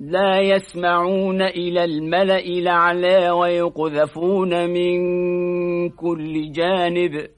لا يسمعون إلى الملأ لعلى ويقذفون من كل جانب.